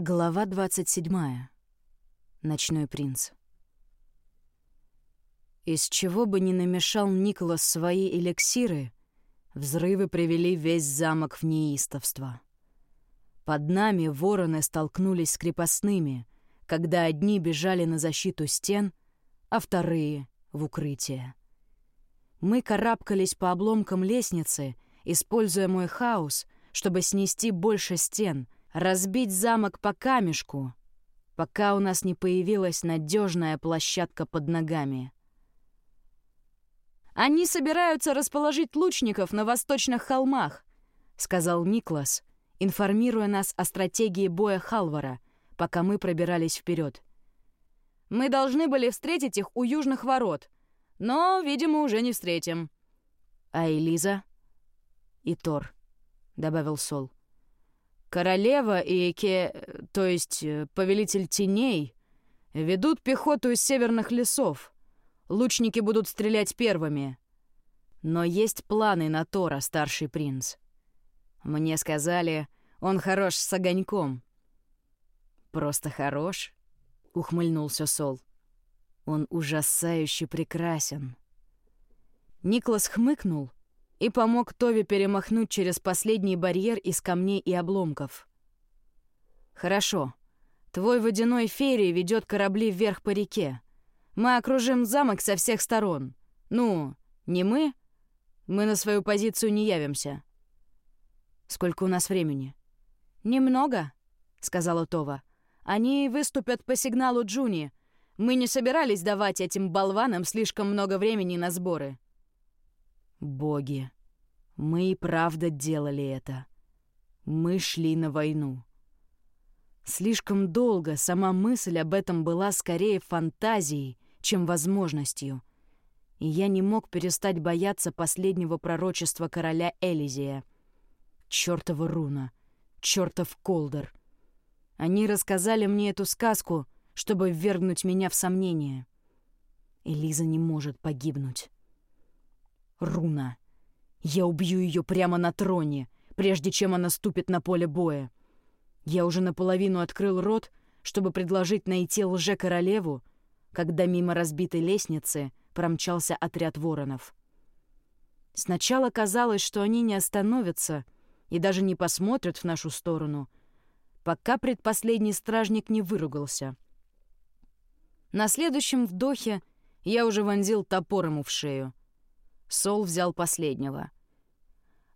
Глава 27. Ночной принц. Из чего бы ни намешал Николас свои эликсиры, взрывы привели весь замок в неистовство. Под нами вороны столкнулись с крепостными, когда одни бежали на защиту стен, а вторые — в укрытие. Мы карабкались по обломкам лестницы, используя мой хаос, чтобы снести больше стен — разбить замок по камешку, пока у нас не появилась надежная площадка под ногами. «Они собираются расположить лучников на восточных холмах», — сказал Никлас, информируя нас о стратегии боя Халвара, пока мы пробирались вперед. «Мы должны были встретить их у южных ворот, но, видимо, уже не встретим». «А Элиза?» «И Тор», — добавил Сол. Королева и Ке... то есть э, повелитель теней, ведут пехоту из северных лесов. Лучники будут стрелять первыми. Но есть планы на Тора, старший принц. Мне сказали, он хорош с огоньком. «Просто хорош?» — ухмыльнулся Сол. «Он ужасающе прекрасен». Никлас хмыкнул, и помог Тови перемахнуть через последний барьер из камней и обломков. «Хорошо. Твой водяной ферри ведет корабли вверх по реке. Мы окружим замок со всех сторон. Ну, не мы. Мы на свою позицию не явимся». «Сколько у нас времени?» «Немного», — сказала Това. «Они выступят по сигналу Джуни. Мы не собирались давать этим болванам слишком много времени на сборы». Боги, мы и правда делали это. Мы шли на войну. Слишком долго сама мысль об этом была скорее фантазией, чем возможностью. И я не мог перестать бояться последнего пророчества короля Элизия. Чёртова руна, чёртов колдер. Они рассказали мне эту сказку, чтобы ввергнуть меня в сомнение. Элиза не может погибнуть. Руна. Я убью ее прямо на троне, прежде чем она ступит на поле боя. Я уже наполовину открыл рот, чтобы предложить найти лже-королеву, когда мимо разбитой лестницы промчался отряд воронов. Сначала казалось, что они не остановятся и даже не посмотрят в нашу сторону, пока предпоследний стражник не выругался. На следующем вдохе я уже вонзил топор ему в шею. Сол взял последнего.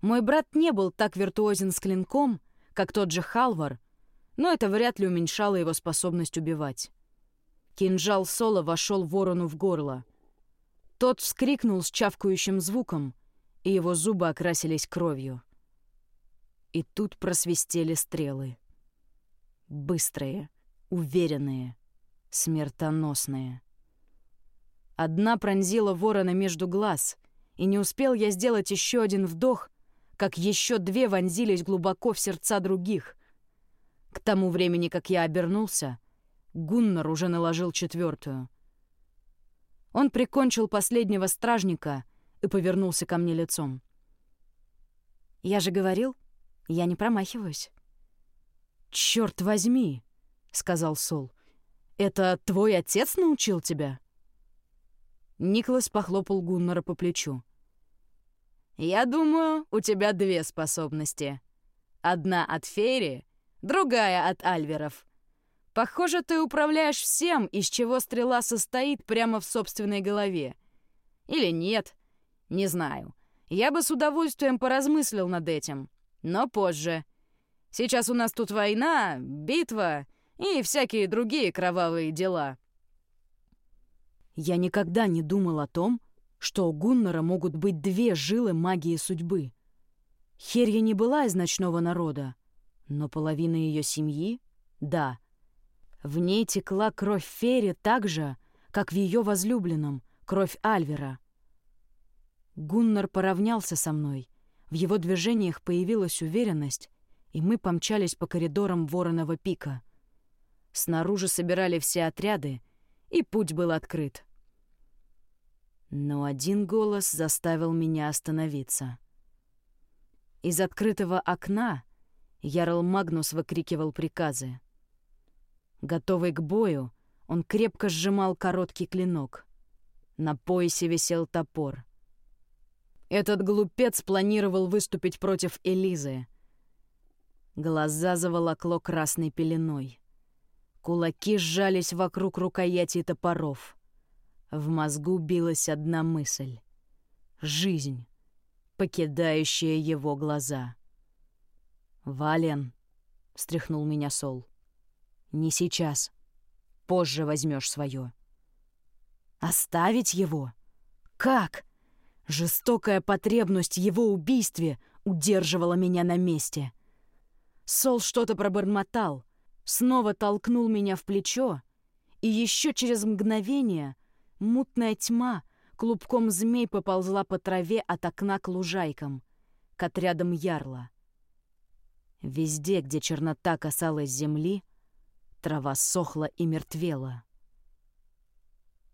Мой брат не был так виртуозен с клинком, как тот же Халвар, но это вряд ли уменьшало его способность убивать. Кинжал Сола вошел ворону в горло. Тот вскрикнул с чавкающим звуком, и его зубы окрасились кровью. И тут просвистели стрелы. Быстрые, уверенные, смертоносные. Одна пронзила ворона между глаз, и не успел я сделать еще один вдох, как еще две вонзились глубоко в сердца других. К тому времени, как я обернулся, Гуннар уже наложил четвертую. Он прикончил последнего стражника и повернулся ко мне лицом. «Я же говорил, я не промахиваюсь». «Чёрт возьми!» — сказал Сол. «Это твой отец научил тебя?» Николас похлопал Гуннара по плечу. «Я думаю, у тебя две способности. Одна от Фейри, другая от Альверов. Похоже, ты управляешь всем, из чего стрела состоит прямо в собственной голове. Или нет, не знаю. Я бы с удовольствием поразмыслил над этим, но позже. Сейчас у нас тут война, битва и всякие другие кровавые дела». Я никогда не думал о том, что у Гуннера могут быть две жилы магии судьбы. Херья не была из ночного народа, но половина ее семьи — да. В ней текла кровь Ферри так же, как в ее возлюбленном, кровь Альвера. Гуннар поравнялся со мной. В его движениях появилась уверенность, и мы помчались по коридорам Вороного пика. Снаружи собирали все отряды, и путь был открыт. Но один голос заставил меня остановиться. Из открытого окна Ярл Магнус выкрикивал приказы. Готовый к бою, он крепко сжимал короткий клинок. На поясе висел топор. Этот глупец планировал выступить против Элизы. Глаза заволокло красной пеленой. Кулаки сжались вокруг рукояти топоров. В мозгу билась одна мысль — жизнь, покидающая его глаза. «Вален», — встряхнул меня Сол, — «не сейчас. Позже возьмешь свое». «Оставить его? Как?» Жестокая потребность его убийстве удерживала меня на месте. Сол что-то пробормотал, снова толкнул меня в плечо, и еще через мгновение мутная тьма клубком змей поползла по траве от окна к лужайкам, к отрядам ярла. Везде, где чернота касалась земли, трава сохла и мертвела.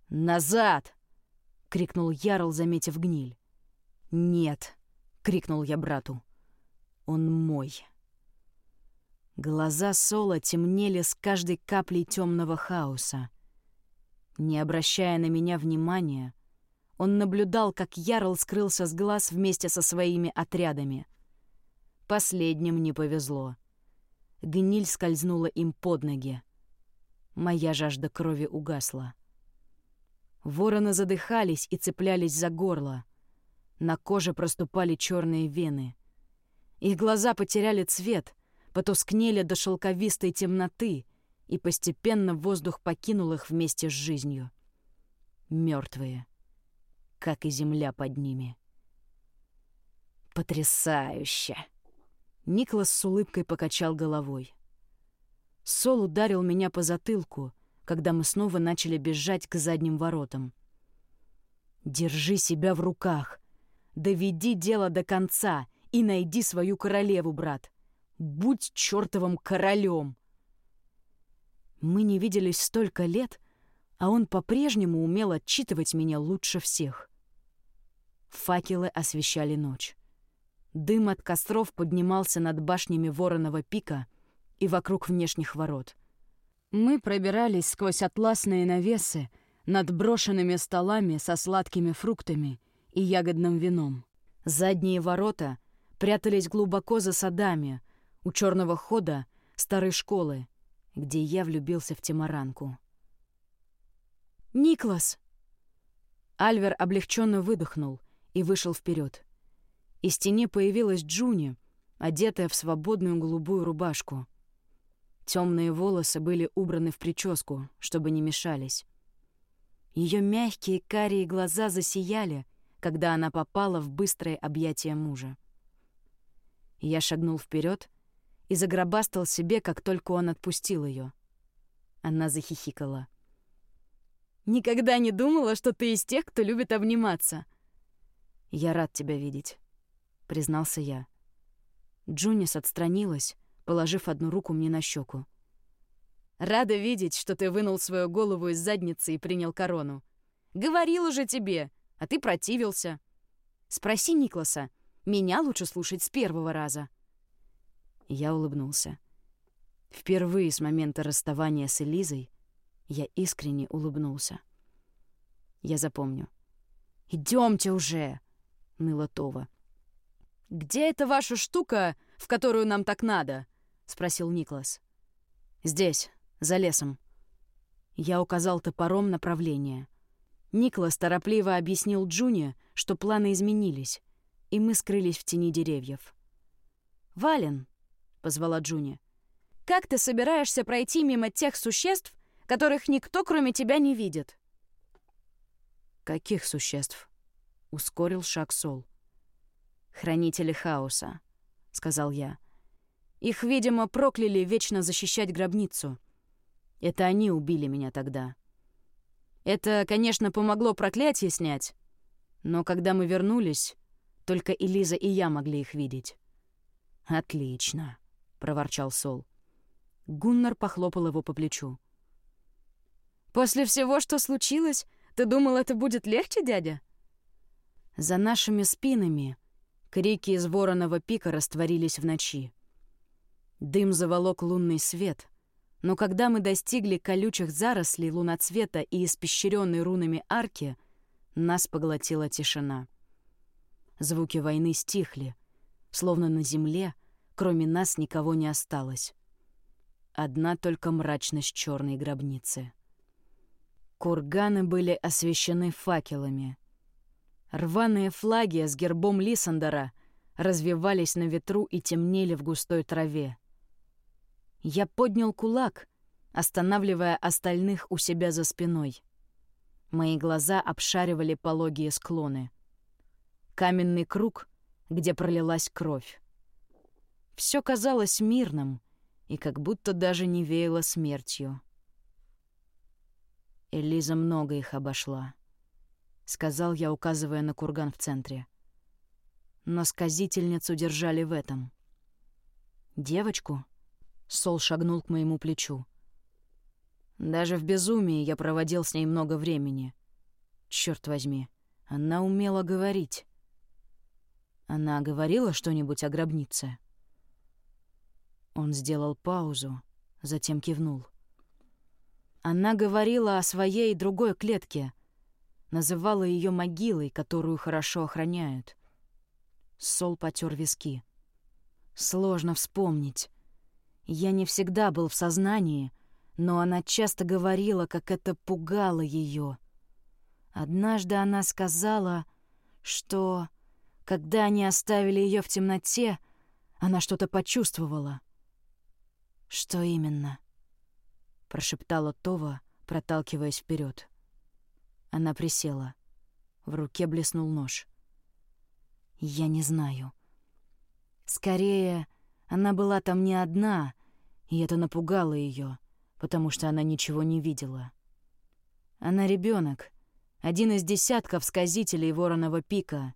«Назад!» — крикнул Ярл, заметив гниль. «Нет!» — крикнул я брату. «Он мой!» Глаза Сола темнели с каждой каплей темного хаоса. Не обращая на меня внимания, он наблюдал, как Ярл скрылся с глаз вместе со своими отрядами. Последним не повезло. Гниль скользнула им под ноги. Моя жажда крови угасла. Вороны задыхались и цеплялись за горло. На коже проступали черные вены. Их глаза потеряли цвет, потускнели до шелковистой темноты, и постепенно воздух покинул их вместе с жизнью. Мертвые, как и земля под ними. «Потрясающе!» Никлас с улыбкой покачал головой. Сол ударил меня по затылку, когда мы снова начали бежать к задним воротам. «Держи себя в руках. Доведи дело до конца и найди свою королеву, брат. Будь чертовым королем!» Мы не виделись столько лет, а он по-прежнему умел отчитывать меня лучше всех. Факелы освещали ночь. Дым от костров поднимался над башнями Вороного пика и вокруг внешних ворот — мы пробирались сквозь атласные навесы над брошенными столами со сладкими фруктами и ягодным вином. Задние ворота прятались глубоко за садами, у черного хода старой школы, где я влюбился в Тимаранку. «Никлас!» Альвер облегченно выдохнул и вышел вперед. Из стене появилась Джуни, одетая в свободную голубую рубашку — Темные волосы были убраны в прическу, чтобы не мешались. Ее мягкие карие глаза засияли, когда она попала в быстрое объятие мужа. Я шагнул вперед и загробастал себе, как только он отпустил ее. Она захихикала. «Никогда не думала, что ты из тех, кто любит обниматься». «Я рад тебя видеть», — признался я. Джунис отстранилась, положив одну руку мне на щеку. «Рада видеть, что ты вынул свою голову из задницы и принял корону. Говорил уже тебе, а ты противился. Спроси Никласа. Меня лучше слушать с первого раза». Я улыбнулся. Впервые с момента расставания с Элизой я искренне улыбнулся. Я запомню. Идемте уже!» — ныла Това. «Где эта ваша штука, в которую нам так надо?» — спросил Никлас. «Здесь, за лесом». Я указал топором направление. Никлас торопливо объяснил Джуни, что планы изменились, и мы скрылись в тени деревьев. «Вален», — позвала Джуни, — «как ты собираешься пройти мимо тех существ, которых никто, кроме тебя, не видит?» «Каких существ?» — ускорил шаг Сол. «Хранители хаоса», — сказал я. Их, видимо, прокляли вечно защищать гробницу. Это они убили меня тогда. Это, конечно, помогло проклятие снять, но когда мы вернулись, только Элиза и я могли их видеть. «Отлично», — проворчал Сол. Гуннар похлопал его по плечу. «После всего, что случилось, ты думал, это будет легче, дядя?» За нашими спинами крики из вороного пика растворились в ночи. Дым заволок лунный свет, Но когда мы достигли колючих зарослей луноцвета и испещренной рунами арки, нас поглотила тишина. Звуки войны стихли, словно на земле, кроме нас, никого не осталось. Одна только мрачность черной гробницы. Курганы были освещены факелами. Рваные флаги с гербом Лисандера развивались на ветру и темнели в густой траве. Я поднял кулак, останавливая остальных у себя за спиной. Мои глаза обшаривали пологие склоны. Каменный круг, где пролилась кровь. Все казалось мирным и как будто даже не веяло смертью. Элиза много их обошла, — сказал я, указывая на курган в центре. Но сказительницу держали в этом. «Девочку?» — Сол шагнул к моему плечу. Даже в безумии я проводил с ней много времени. Черт возьми, она умела говорить. Она говорила что-нибудь о гробнице? Он сделал паузу, затем кивнул. Она говорила о своей другой клетке, называла ее могилой, которую хорошо охраняют. Сол потер виски. Сложно вспомнить. Я не всегда был в сознании, но она часто говорила, как это пугало ее. Однажды она сказала, что, когда они оставили ее в темноте, она что-то почувствовала. Что именно? прошептала Това, проталкиваясь вперед. Она присела. В руке блеснул нож. Я не знаю. Скорее, она была там не одна, и это напугало ее потому что она ничего не видела. Она ребенок, один из десятков сказителей Вороного пика.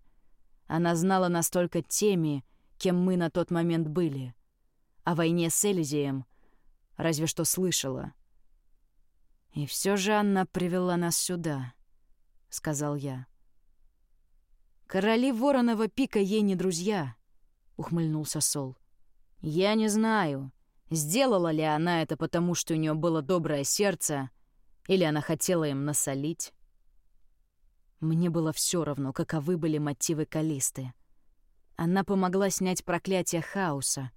Она знала настолько теми, кем мы на тот момент были. О войне с Элизием разве что слышала. «И все же она привела нас сюда», — сказал я. «Короли Вороного пика ей не друзья», — ухмыльнулся Сол. «Я не знаю, Сделала ли она это потому, что у нее было доброе сердце, или она хотела им насолить? Мне было все равно, каковы были мотивы Калисты. Она помогла снять проклятие хаоса.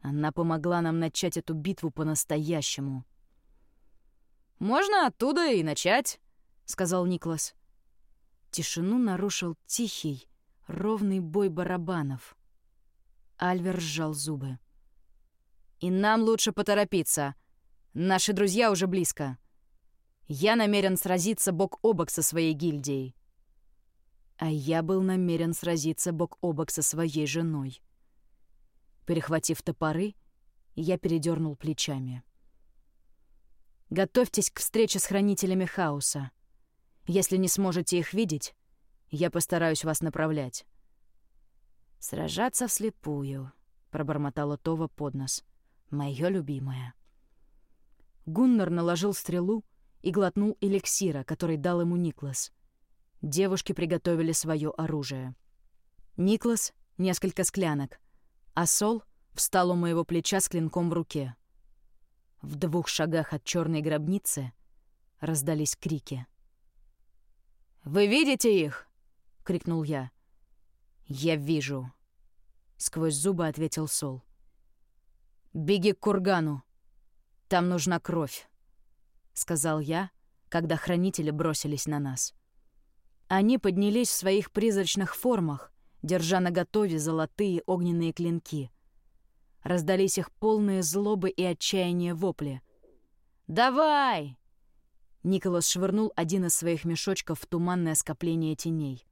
Она помогла нам начать эту битву по-настоящему. «Можно оттуда и начать», — сказал Никлас. Тишину нарушил тихий, ровный бой барабанов. Альвер сжал зубы. И нам лучше поторопиться. Наши друзья уже близко. Я намерен сразиться бок о бок со своей гильдией. А я был намерен сразиться бок о бок со своей женой. Перехватив топоры, я передернул плечами. Готовьтесь к встрече с хранителями хаоса. Если не сможете их видеть, я постараюсь вас направлять. «Сражаться вслепую», — пробормотала Това под нос. Моё любимое. Гуннар наложил стрелу и глотнул эликсира, который дал ему Никлас. Девушки приготовили свое оружие. Никлас — несколько склянок, а Сол встал у моего плеча с клинком в руке. В двух шагах от черной гробницы раздались крики. «Вы видите их?» — крикнул я. «Я вижу», — сквозь зубы ответил Сол. «Беги к кургану. Там нужна кровь», — сказал я, когда хранители бросились на нас. Они поднялись в своих призрачных формах, держа наготове золотые огненные клинки. Раздались их полные злобы и отчаяния вопли. «Давай!» Николас швырнул один из своих мешочков в туманное скопление теней.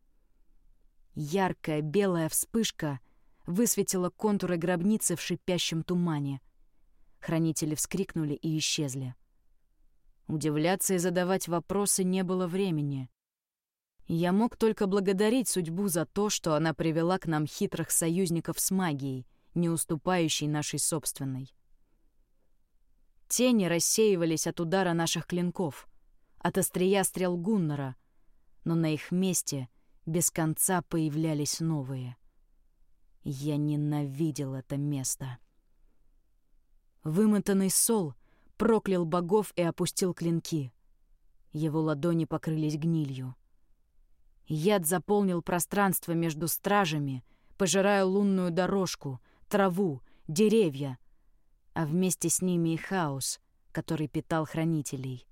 Яркая белая вспышка высветила контуры гробницы в шипящем тумане. Хранители вскрикнули и исчезли. Удивляться и задавать вопросы не было времени. Я мог только благодарить судьбу за то, что она привела к нам хитрых союзников с магией, не уступающей нашей собственной. Тени рассеивались от удара наших клинков, от острия стрел Гуннера, но на их месте без конца появлялись новые — я ненавидел это место. Вымотанный Сол проклял богов и опустил клинки. Его ладони покрылись гнилью. Яд заполнил пространство между стражами, пожирая лунную дорожку, траву, деревья, а вместе с ними и хаос, который питал хранителей.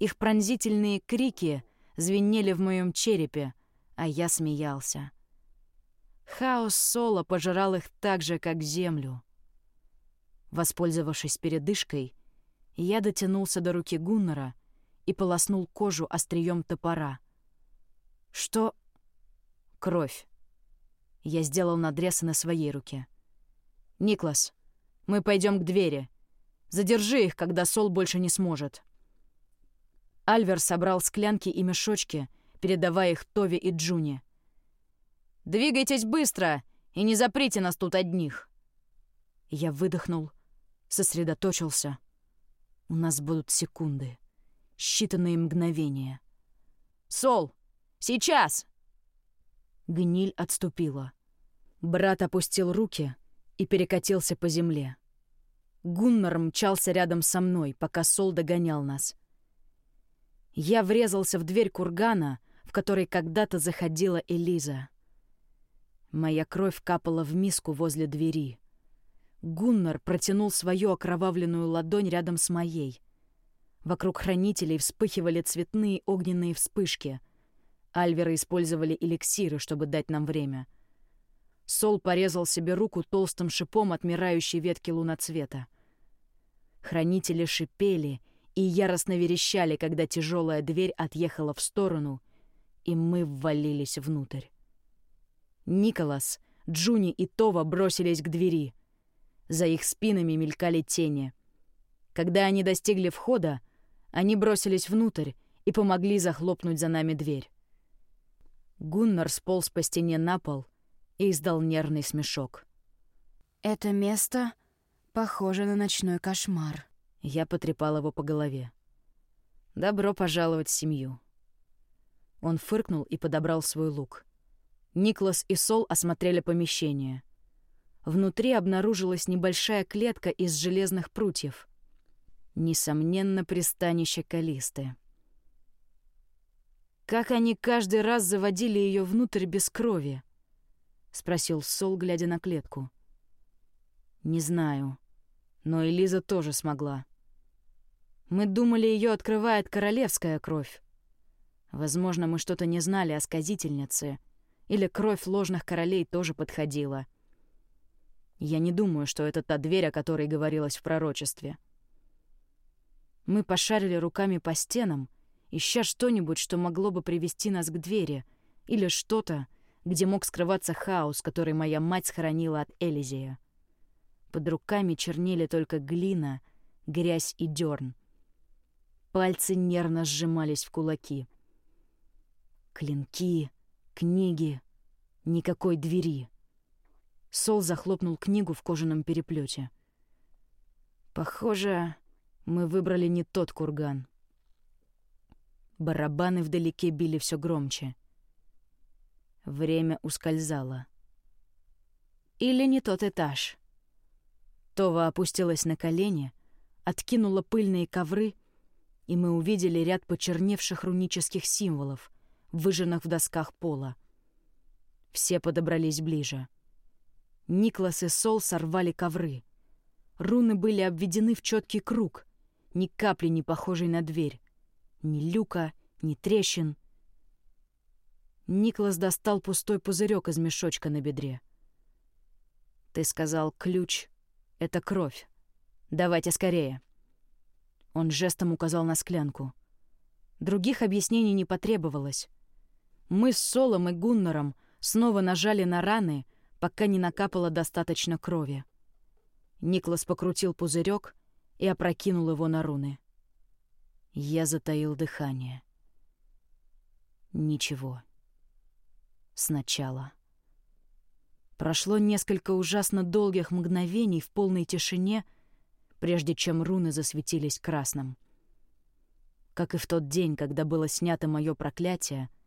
Их пронзительные крики звенели в моем черепе, а я смеялся. Хаос Соло пожирал их так же, как землю. Воспользовавшись передышкой, я дотянулся до руки Гуннера и полоснул кожу острием топора. Что? Кровь. Я сделал надрез на своей руке. «Никлас, мы пойдем к двери. Задержи их, когда Сол больше не сможет». Альвер собрал склянки и мешочки, передавая их Тови и Джуни. «Двигайтесь быстро и не заприте нас тут одних!» Я выдохнул, сосредоточился. У нас будут секунды, считанные мгновения. «Сол, сейчас!» Гниль отступила. Брат опустил руки и перекатился по земле. Гуннар мчался рядом со мной, пока Сол догонял нас. Я врезался в дверь кургана, в которой когда-то заходила Элиза. Моя кровь капала в миску возле двери. Гуннар протянул свою окровавленную ладонь рядом с моей. Вокруг хранителей вспыхивали цветные огненные вспышки. Альверы использовали эликсиры, чтобы дать нам время. Сол порезал себе руку толстым шипом отмирающей ветки луноцвета. Хранители шипели и яростно верещали, когда тяжелая дверь отъехала в сторону, и мы ввалились внутрь. Николас, Джуни и Това бросились к двери. За их спинами мелькали тени. Когда они достигли входа, они бросились внутрь и помогли захлопнуть за нами дверь. Гуннар сполз по стене на пол и издал нервный смешок. «Это место похоже на ночной кошмар». Я потрепал его по голове. «Добро пожаловать в семью». Он фыркнул и подобрал свой лук. Никлас и Сол осмотрели помещение. Внутри обнаружилась небольшая клетка из железных прутьев. Несомненно, пристанище Калисты. «Как они каждый раз заводили ее внутрь без крови?» — спросил Сол, глядя на клетку. «Не знаю. Но Элиза тоже смогла. Мы думали, ее открывает королевская кровь. Возможно, мы что-то не знали о сказительнице — или кровь ложных королей тоже подходила. Я не думаю, что это та дверь, о которой говорилось в пророчестве. Мы пошарили руками по стенам, ища что-нибудь, что могло бы привести нас к двери, или что-то, где мог скрываться хаос, который моя мать схоронила от Элизия. Под руками чернели только глина, грязь и дерн. Пальцы нервно сжимались в кулаки. Клинки, Книги. Никакой двери. Сол захлопнул книгу в кожаном переплете. Похоже, мы выбрали не тот курган. Барабаны вдалеке били все громче. Время ускользало. Или не тот этаж. Това опустилась на колени, откинула пыльные ковры, и мы увидели ряд почерневших рунических символов, выжженных в досках пола. Все подобрались ближе. Никлас и Сол сорвали ковры. Руны были обведены в четкий круг, ни капли не похожий на дверь. Ни люка, ни трещин. Никлас достал пустой пузырек из мешочка на бедре. «Ты сказал, ключ — это кровь. Давайте скорее». Он жестом указал на склянку. Других объяснений не потребовалось. Мы с Солом и Гуннером снова нажали на раны, пока не накапало достаточно крови. Никлас покрутил пузырек и опрокинул его на руны. Я затаил дыхание. Ничего. Сначала. Прошло несколько ужасно долгих мгновений в полной тишине, прежде чем руны засветились красным. Как и в тот день, когда было снято мое проклятие —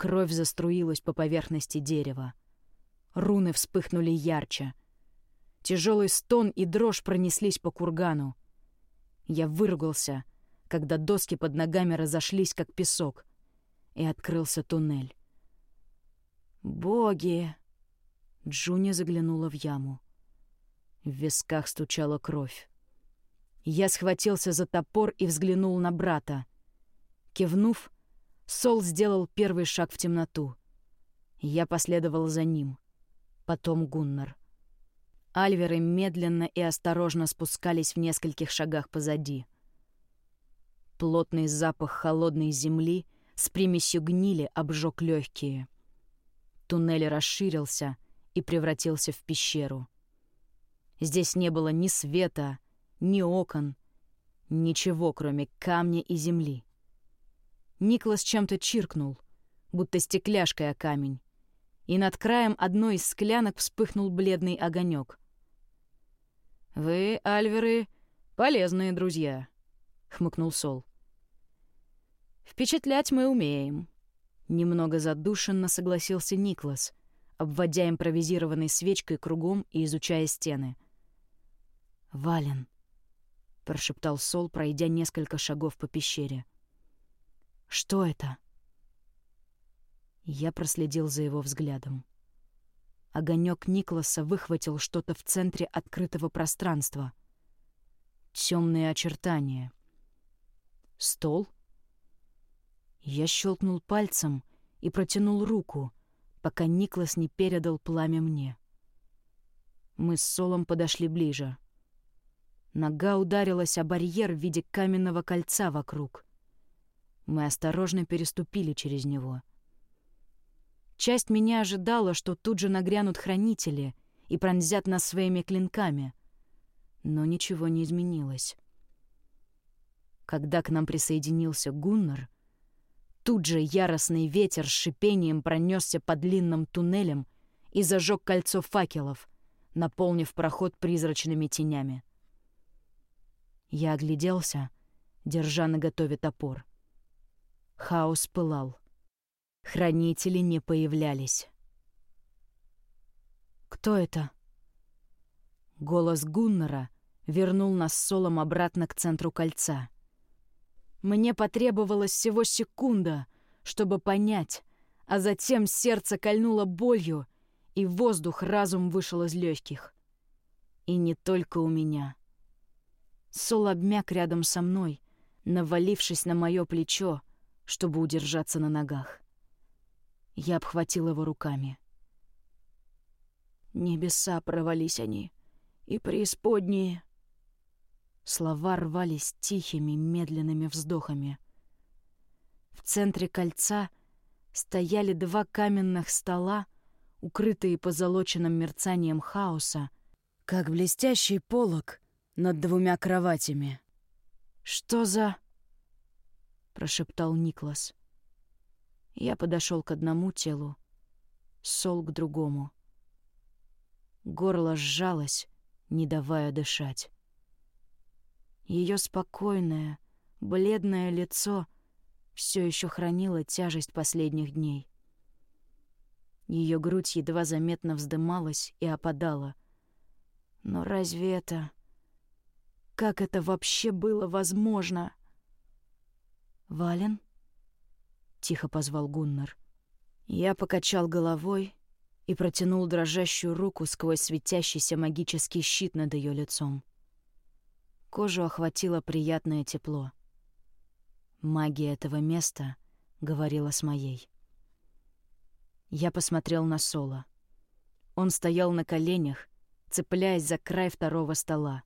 Кровь заструилась по поверхности дерева. Руны вспыхнули ярче. Тяжелый стон и дрожь пронеслись по кургану. Я выругался, когда доски под ногами разошлись, как песок, и открылся туннель. «Боги!» Джуни заглянула в яму. В висках стучала кровь. Я схватился за топор и взглянул на брата. Кивнув, Сол сделал первый шаг в темноту. Я последовал за ним. Потом Гуннар. Альверы медленно и осторожно спускались в нескольких шагах позади. Плотный запах холодной земли с примесью гнили обжег легкие. Туннель расширился и превратился в пещеру. Здесь не было ни света, ни окон, ничего, кроме камня и земли. Никлас чем-то чиркнул, будто стекляшкой о камень, и над краем одной из склянок вспыхнул бледный огонек. «Вы, Альверы, полезные друзья», — хмыкнул Сол. «Впечатлять мы умеем», — немного задушенно согласился Никлас, обводя импровизированной свечкой кругом и изучая стены. «Вален», — прошептал Сол, пройдя несколько шагов по пещере. Что это? Я проследил за его взглядом. Огонек Никласа выхватил что-то в центре открытого пространства. Темные очертания. Стол? Я щелкнул пальцем и протянул руку, пока Никлас не передал пламя мне. Мы с Солом подошли ближе. Нога ударилась о барьер в виде каменного кольца вокруг — мы осторожно переступили через него. Часть меня ожидала, что тут же нагрянут хранители и пронзят нас своими клинками. Но ничего не изменилось. Когда к нам присоединился Гуннар, тут же яростный ветер с шипением пронесся по длинным туннелям и зажег кольцо факелов, наполнив проход призрачными тенями. Я огляделся, держа наготове топор. Хаос пылал. Хранители не появлялись. «Кто это?» Голос Гуннера вернул нас с Солом обратно к центру кольца. Мне потребовалось всего секунда, чтобы понять, а затем сердце кольнуло болью, и воздух разум вышел из легких. И не только у меня. Сол обмяк рядом со мной, навалившись на мое плечо, чтобы удержаться на ногах. Я обхватил его руками. Небеса провались они, и преисподние. Слова рвались тихими, медленными вздохами. В центре кольца стояли два каменных стола, укрытые позолоченным мерцанием хаоса, как блестящий полог над двумя кроватями. «Что за...» прошептал Никлас. Я подошел к одному телу, Сол к другому. Горло сжалось, не давая дышать. Ее спокойное, бледное лицо все еще хранило тяжесть последних дней. Ее грудь едва заметно вздымалась и опадала. Но разве это... Как это вообще было возможно? «Вален?» — тихо позвал Гуннар. Я покачал головой и протянул дрожащую руку сквозь светящийся магический щит над ее лицом. Кожу охватило приятное тепло. Магия этого места говорила с моей. Я посмотрел на Соло. Он стоял на коленях, цепляясь за край второго стола.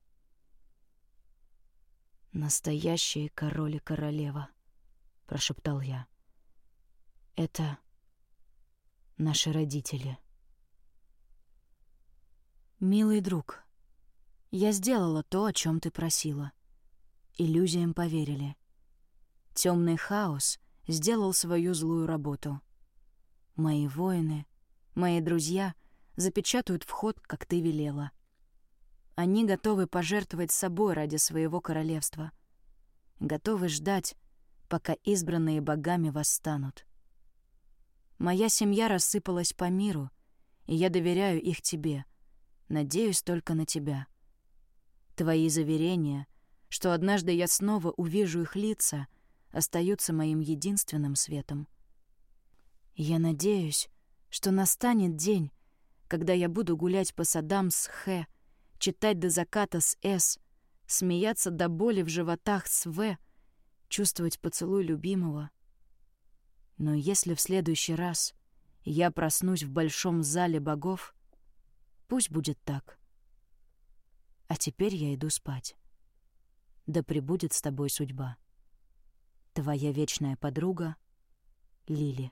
Настоящие король и королева. — прошептал я. «Это наши родители». «Милый друг, я сделала то, о чем ты просила. Иллюзиям поверили. Темный хаос сделал свою злую работу. Мои воины, мои друзья запечатают вход, как ты велела. Они готовы пожертвовать собой ради своего королевства. Готовы ждать, пока избранные богами восстанут. Моя семья рассыпалась по миру, и я доверяю их тебе. Надеюсь только на тебя. Твои заверения, что однажды я снова увижу их лица, остаются моим единственным светом. Я надеюсь, что настанет день, когда я буду гулять по садам с Х, читать до заката с С, смеяться до боли в животах с В, чувствовать поцелуй любимого. Но если в следующий раз я проснусь в большом зале богов, пусть будет так. А теперь я иду спать. Да пребудет с тобой судьба. Твоя вечная подруга Лили.